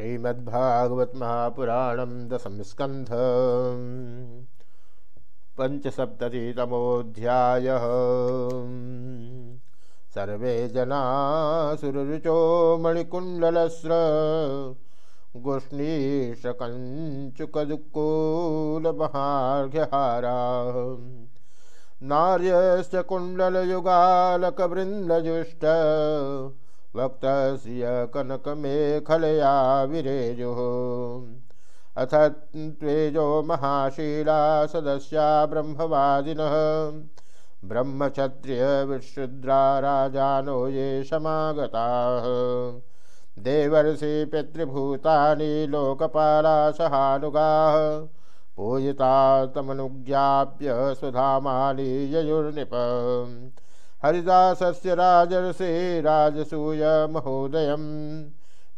श्रीमद्भागवत महापुराणम दशम स्कंध पंचसप्ततितमोध्याय सर्वे जना सुरुचो मणिकुंडलस्र गोष्णीशकंचुकदुकूलमहार्घ्यहारा नार्यश्च कुण्डलयुगालकवृन्दजुष्ट वक्तस्य कनकमेखलया विरेजुः। अथ त्वेजो महाशीला सदस्या ब्रह्मवादिनः। ब्रह्मक्षत्रियविशुद्रा राजानो ये समागताः। देवर्षि पितृभूतानि लोकपाला सहानुगाः। पूजिता तमनुज्ञाप्य सुधामानि ययुर्निप हरिदासस्य राजर्षे राजसूय महोदयं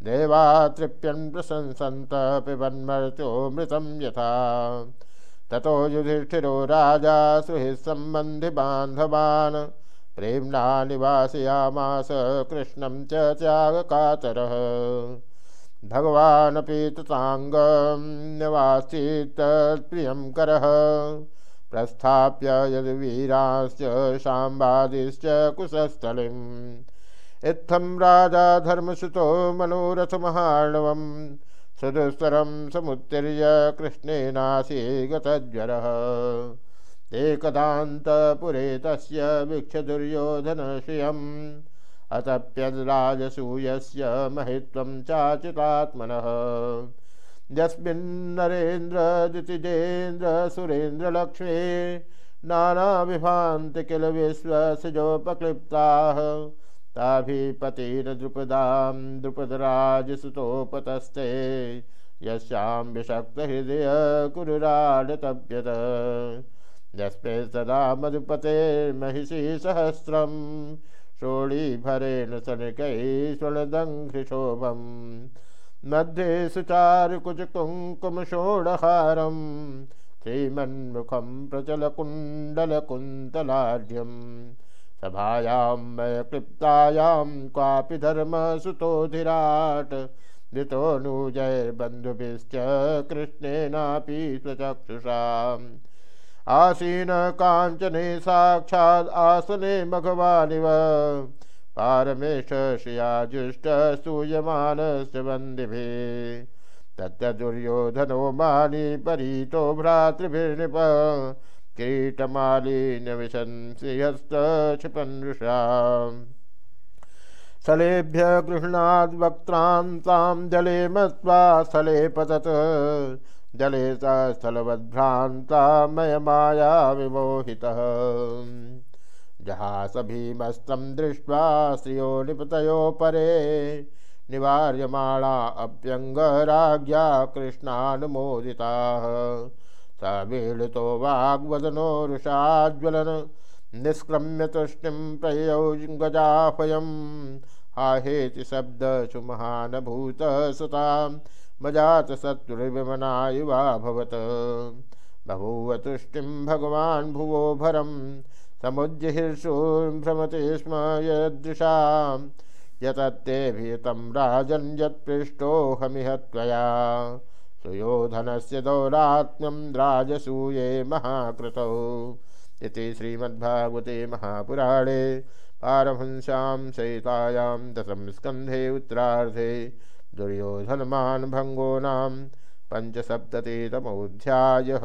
देवा तृप्यन् प्रशंसन्त पिबन्मर्त्योऽमृतं यथा। ततो युधिष्ठिरो राजा सुहृत्सम्बन्धिबान्धवान् प्रेम्णा निवासयामास कृष्णं च त्यागकातरः। भगवानपि तताङ्गं निवासीत्तत्प्रियं करः। प्रस्थाप्य यदुवीराश्च शाम्बादिश्च कुशस्थलिम्। इत्थं राजा धर्मसुतो मनोरथमहार्णवं सुदुस्तरं समुत्तीर्य कृष्णेनासि गतज्वरः। एकदान्तपुरे तस्य वीक्षदुर्योधनश्रियम् अतप्यद्राजसूयस्य महित्वं चाचितात्मनः। यस्मिन्नरेन्द्रदितिजेन्द्र सुरेन्द्रलक्ष्मी नानाविभान्ति किल विश्वसजोपक्लिप्ताः। ताभिपतेन द्रुपदां द्रुपदराजसुतोपतस्ते, यस्यां विषक्तहृदय कुरुराडतव्यत यस्मे सदा मधुपतेर्महिषी सहस्रं शोणीभरेण शनिकैश्वरदङ्घ्रिशोभम् मध्ये सुचारुकुचकुङ्कुमषोडहारं श्रीमन्मुखं प्रचलकुण्डलकुन्तलाढ्यं सभायां मयक्लिप्तायां क्वापि धर्मसुतोधिराट् धृतोऽनुजैर्बन्धुभिश्च कृष्णेनापि स्वचक्षुषाम् आसीन काञ्चने साक्षात् आसने मघवानिव पारमेश श्रियाजुष्ट स्तूयमानस्य वन्दिभिः तत्र दुर्योधनो मानि परीतो भ्रातृभिर्नृप किरीटमालिन्यविशन् श्रियस्तक्षिपन्नृषाम् स्थलेभ्य गृह्णाद् वक्त्रां तां जले मत्वा स्थले पतत्। जले स स्थलवद्भ्रान्ता मयमाया विमोहितः जहास भीमस्तं दृष्ट्वा श्रियो निपतयो परे निवार्यमाणा अभ्यङ्गराज्ञा कृष्णानुमोदिताः। स मीलितो वाग्वदनो रुषाज्वलन निष्क्रम्य तुष्टिं प्रयौ आहेति शब्दशु महानभूतसुतां मजात शत्रुर्विमनायुवाभवत् बभूव तुष्टिं भगवान् भुवो भरम् समुज्जिहिर्षुभ्रमते स्म यदृशां। यतत्तेभितं राजन् यत्पृष्टोऽहमिह त्वया। सुयोधनस्य दौरात्म्यं राजसूये महाकृतौ। इति श्रीमद्भागवते महापुराणे पारमहंस्यां सहितायां दशम स्कन्धे उत्तरार्धे दुर्योधनमानभङ्गो नाम पञ्चसप्ततितमोऽध्यायः।